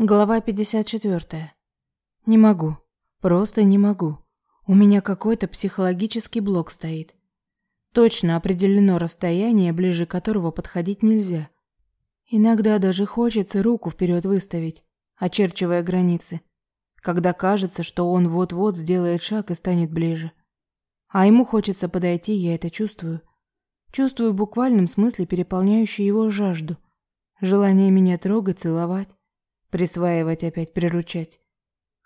Глава 54. Не могу. Просто не могу. У меня какой-то психологический блок стоит. Точно определено расстояние, ближе которого подходить нельзя. Иногда даже хочется руку вперед выставить, очерчивая границы, когда кажется, что он вот-вот сделает шаг и станет ближе. А ему хочется подойти, я это чувствую. Чувствую в буквальном смысле переполняющую его жажду. Желание меня трогать, целовать Присваивать опять, приручать.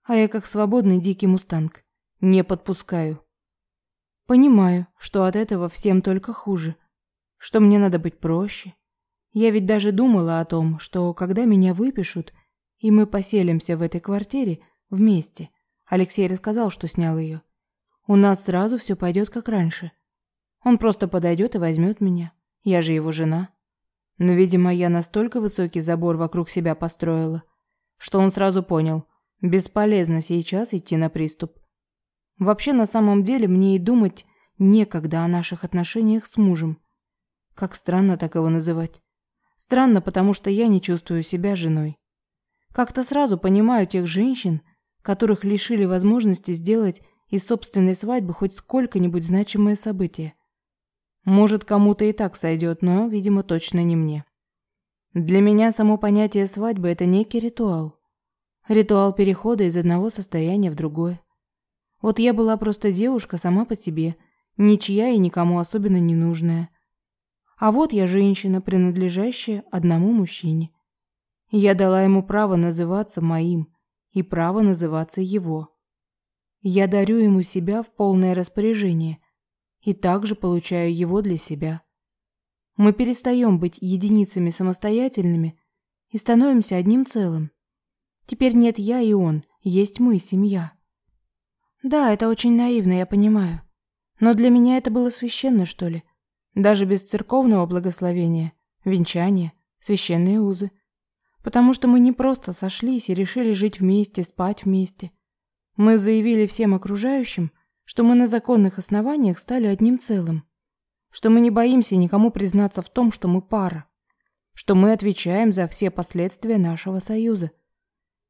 А я как свободный дикий мустанг. Не подпускаю. Понимаю, что от этого всем только хуже. Что мне надо быть проще. Я ведь даже думала о том, что когда меня выпишут, и мы поселимся в этой квартире вместе. Алексей рассказал, что снял ее. У нас сразу все пойдет как раньше. Он просто подойдет и возьмет меня. Я же его жена. Но, видимо, я настолько высокий забор вокруг себя построила, что он сразу понял, бесполезно сейчас идти на приступ. Вообще, на самом деле, мне и думать некогда о наших отношениях с мужем. Как странно так его называть. Странно, потому что я не чувствую себя женой. Как-то сразу понимаю тех женщин, которых лишили возможности сделать из собственной свадьбы хоть сколько-нибудь значимое событие. Может, кому-то и так сойдет, но, видимо, точно не мне. Для меня само понятие свадьбы – это некий ритуал. Ритуал перехода из одного состояния в другое. Вот я была просто девушка сама по себе, ничья и никому особенно не нужная. А вот я женщина, принадлежащая одному мужчине. Я дала ему право называться моим и право называться его. Я дарю ему себя в полное распоряжение и также получаю его для себя. Мы перестаем быть единицами самостоятельными и становимся одним целым. Теперь нет я и он, есть мы, семья. Да, это очень наивно, я понимаю. Но для меня это было священно, что ли. Даже без церковного благословения, венчания, священные узы. Потому что мы не просто сошлись и решили жить вместе, спать вместе. Мы заявили всем окружающим, что мы на законных основаниях стали одним целым что мы не боимся никому признаться в том, что мы пара, что мы отвечаем за все последствия нашего союза,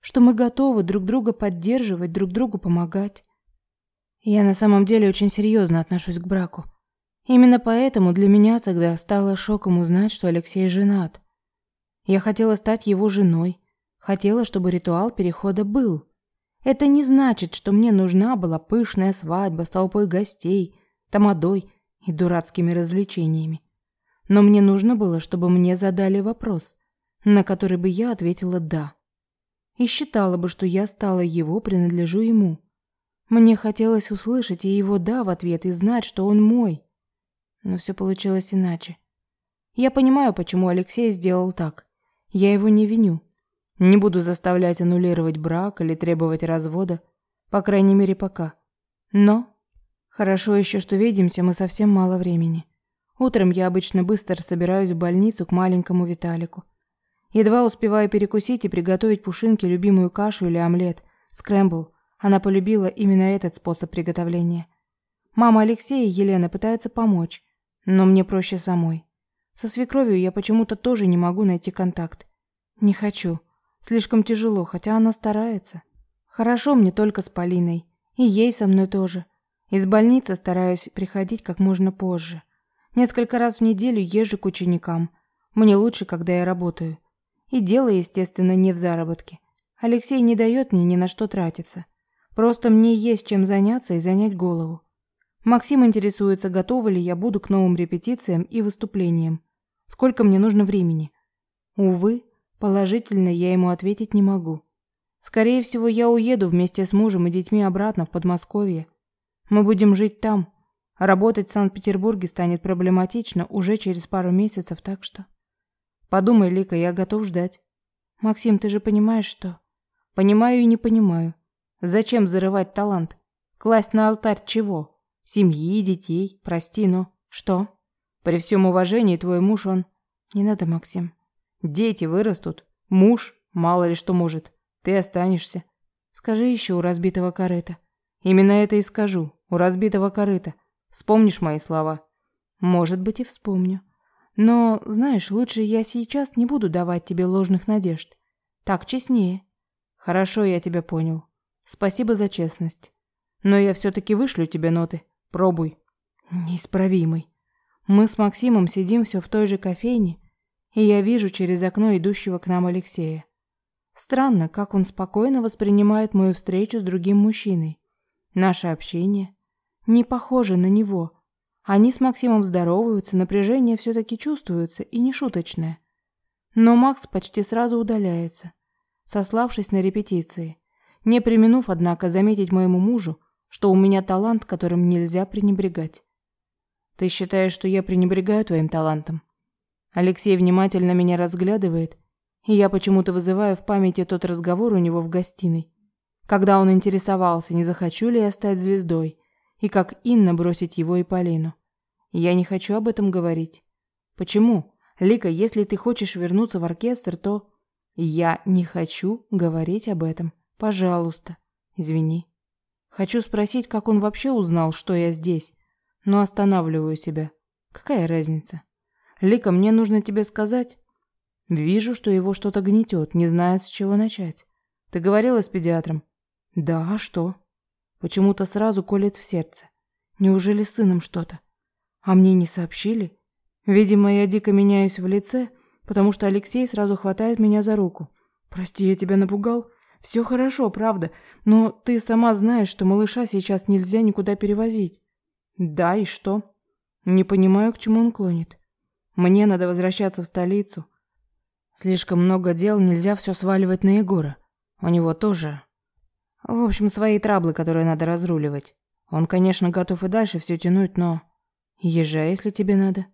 что мы готовы друг друга поддерживать, друг другу помогать. Я на самом деле очень серьезно отношусь к браку. Именно поэтому для меня тогда стало шоком узнать, что Алексей женат. Я хотела стать его женой, хотела, чтобы ритуал перехода был. Это не значит, что мне нужна была пышная свадьба с толпой гостей, тамадой и дурацкими развлечениями. Но мне нужно было, чтобы мне задали вопрос, на который бы я ответила «да». И считала бы, что я стала его, принадлежу ему. Мне хотелось услышать и его «да» в ответ и знать, что он мой. Но все получилось иначе. Я понимаю, почему Алексей сделал так. Я его не виню. Не буду заставлять аннулировать брак или требовать развода, по крайней мере, пока. Но Хорошо еще, что видимся мы совсем мало времени. Утром я обычно быстро собираюсь в больницу к маленькому Виталику. Едва успеваю перекусить и приготовить Пушинке любимую кашу или омлет, скрэмбл. Она полюбила именно этот способ приготовления. Мама Алексея и Елена пытаются помочь, но мне проще самой. Со свекровью я почему-то тоже не могу найти контакт. Не хочу. Слишком тяжело, хотя она старается. Хорошо мне только с Полиной. И ей со мной тоже. Из больницы стараюсь приходить как можно позже. Несколько раз в неделю езжу к ученикам. Мне лучше, когда я работаю. И дело, естественно, не в заработке. Алексей не дает мне ни на что тратиться. Просто мне есть чем заняться и занять голову. Максим интересуется, готова ли я буду к новым репетициям и выступлениям. Сколько мне нужно времени? Увы, положительно я ему ответить не могу. Скорее всего, я уеду вместе с мужем и детьми обратно в Подмосковье. Мы будем жить там. работать в Санкт-Петербурге станет проблематично уже через пару месяцев, так что... Подумай, Лика, я готов ждать. Максим, ты же понимаешь, что... Понимаю и не понимаю. Зачем зарывать талант? Класть на алтарь чего? Семьи, детей, прости, но... Что? При всем уважении твой муж, он... Не надо, Максим. Дети вырастут. Муж, мало ли что может. Ты останешься. Скажи еще у разбитого корыта. Именно это и скажу у разбитого корыта. Вспомнишь мои слова? Может быть, и вспомню. Но, знаешь, лучше я сейчас не буду давать тебе ложных надежд. Так честнее. Хорошо, я тебя понял. Спасибо за честность. Но я все-таки вышлю тебе ноты. Пробуй. Неисправимый. Мы с Максимом сидим все в той же кофейне, и я вижу через окно идущего к нам Алексея. Странно, как он спокойно воспринимает мою встречу с другим мужчиной. Наше общение не похоже на него. Они с Максимом здороваются, напряжение все-таки чувствуется и не шуточное. Но Макс почти сразу удаляется, сославшись на репетиции, не применув, однако, заметить моему мужу, что у меня талант, которым нельзя пренебрегать. Ты считаешь, что я пренебрегаю твоим талантом? Алексей внимательно меня разглядывает, и я почему-то вызываю в памяти тот разговор у него в гостиной, когда он интересовался, не захочу ли я стать звездой, и как Инна бросить его и Полину. Я не хочу об этом говорить. Почему? Лика, если ты хочешь вернуться в оркестр, то... Я не хочу говорить об этом. Пожалуйста. Извини. Хочу спросить, как он вообще узнал, что я здесь, но останавливаю себя. Какая разница? Лика, мне нужно тебе сказать. Вижу, что его что-то гнетет, не знает, с чего начать. Ты говорила с педиатром? Да, а что? Почему-то сразу колет в сердце. Неужели с сыном что-то? А мне не сообщили? Видимо, я дико меняюсь в лице, потому что Алексей сразу хватает меня за руку. Прости, я тебя напугал. Все хорошо, правда, но ты сама знаешь, что малыша сейчас нельзя никуда перевозить. Да, и что? Не понимаю, к чему он клонит. Мне надо возвращаться в столицу. Слишком много дел, нельзя все сваливать на Егора. У него тоже... В общем, свои траблы, которые надо разруливать. Он, конечно, готов и дальше все тянуть, но... Езжай, если тебе надо.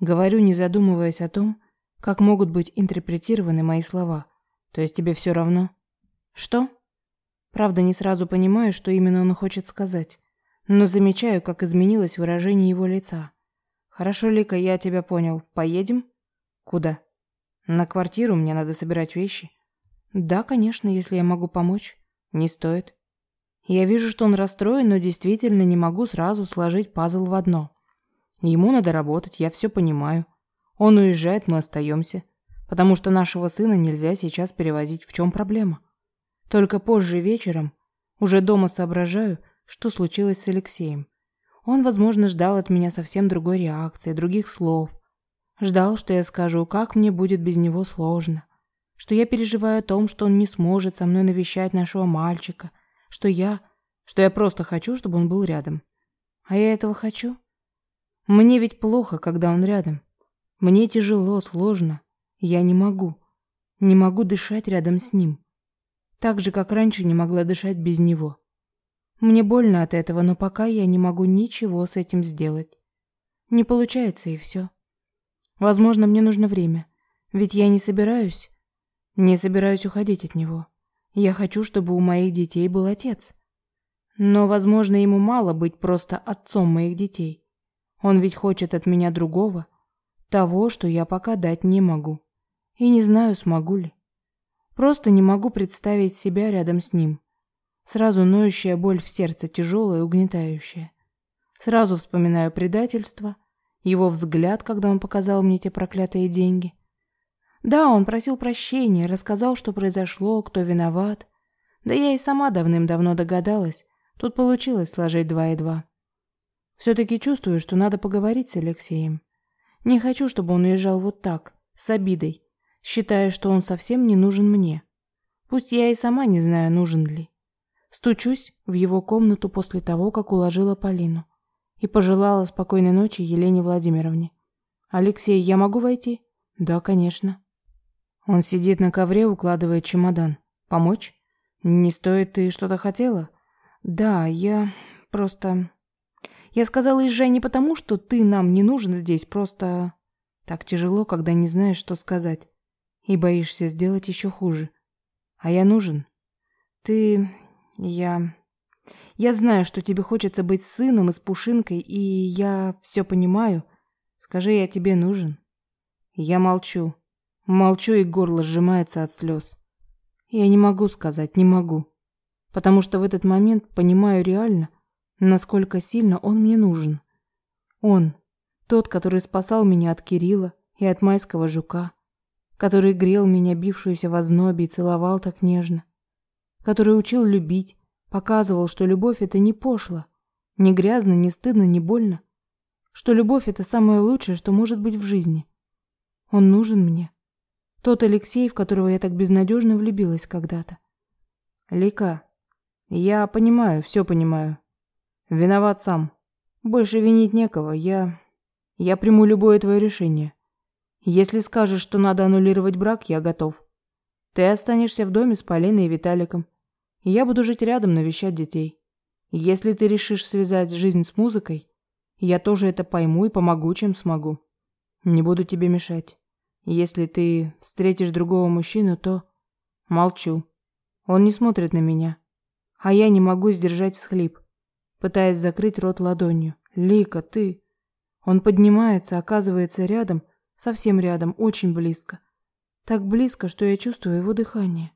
Говорю, не задумываясь о том, как могут быть интерпретированы мои слова. То есть тебе все равно? Что? Правда, не сразу понимаю, что именно он хочет сказать но замечаю, как изменилось выражение его лица. «Хорошо, Лика, я тебя понял. Поедем?» «Куда?» «На квартиру, мне надо собирать вещи». «Да, конечно, если я могу помочь». «Не стоит». Я вижу, что он расстроен, но действительно не могу сразу сложить пазл в одно. Ему надо работать, я все понимаю. Он уезжает, мы остаемся. Потому что нашего сына нельзя сейчас перевозить. В чем проблема? Только позже вечером, уже дома соображаю, что случилось с Алексеем. Он, возможно, ждал от меня совсем другой реакции, других слов. Ждал, что я скажу, как мне будет без него сложно. Что я переживаю о том, что он не сможет со мной навещать нашего мальчика. Что я... Что я просто хочу, чтобы он был рядом. А я этого хочу? Мне ведь плохо, когда он рядом. Мне тяжело, сложно. Я не могу. Не могу дышать рядом с ним. Так же, как раньше не могла дышать без него. Мне больно от этого, но пока я не могу ничего с этим сделать. Не получается и все. Возможно, мне нужно время, ведь я не собираюсь, не собираюсь уходить от него. Я хочу, чтобы у моих детей был отец. Но, возможно, ему мало быть просто отцом моих детей. Он ведь хочет от меня другого, того, что я пока дать не могу. И не знаю, смогу ли. Просто не могу представить себя рядом с ним. Сразу ноющая боль в сердце, тяжелая и угнетающая. Сразу вспоминаю предательство, его взгляд, когда он показал мне те проклятые деньги. Да, он просил прощения, рассказал, что произошло, кто виноват. Да я и сама давным-давно догадалась. Тут получилось сложить два и два. Все-таки чувствую, что надо поговорить с Алексеем. Не хочу, чтобы он уезжал вот так, с обидой, считая, что он совсем не нужен мне. Пусть я и сама не знаю, нужен ли. Стучусь в его комнату после того, как уложила Полину. И пожелала спокойной ночи Елене Владимировне. «Алексей, я могу войти?» «Да, конечно». Он сидит на ковре, укладывает чемодан. «Помочь?» «Не стоит, ты что-то хотела?» «Да, я просто...» «Я сказала, езжай не потому, что ты нам не нужен здесь, просто...» Так тяжело, когда не знаешь, что сказать. И боишься сделать еще хуже. А я нужен. Ты я... Я знаю, что тебе хочется быть сыном и с Пушинкой, и я все понимаю. Скажи, я тебе нужен? Я молчу. Молчу, и горло сжимается от слез. Я не могу сказать, не могу. Потому что в этот момент понимаю реально, насколько сильно он мне нужен. Он, тот, который спасал меня от Кирилла и от майского жука, который грел меня, бившуюся в ознобе, и целовал так нежно. который учил любить, показывал, что любовь это не пошло, не грязно, не стыдно, не больно, что любовь это самое лучшее, что может быть в жизни. Он нужен мне. Тот Алексей, в которого я так безнадежно влюбилась когда-то. Лика, я понимаю, все понимаю. Виноват сам. Больше винить некого. Я... Я приму любое твое решение. Если скажешь, что надо аннулировать брак, я готов. Ты останешься в доме с Полиной и Виталиком. Я буду жить рядом, навещать детей. Если ты решишь связать жизнь с музыкой, я тоже это пойму и помогу, чем смогу. Не буду тебе мешать. Если ты встретишь другого мужчину, то... Молчу. Он не смотрит на меня. А я не могу сдержать всхлип, пытаясь закрыть рот ладонью. Лика, ты... Он поднимается, оказывается рядом, совсем рядом, очень близко. Так близко, что я чувствую его дыхание.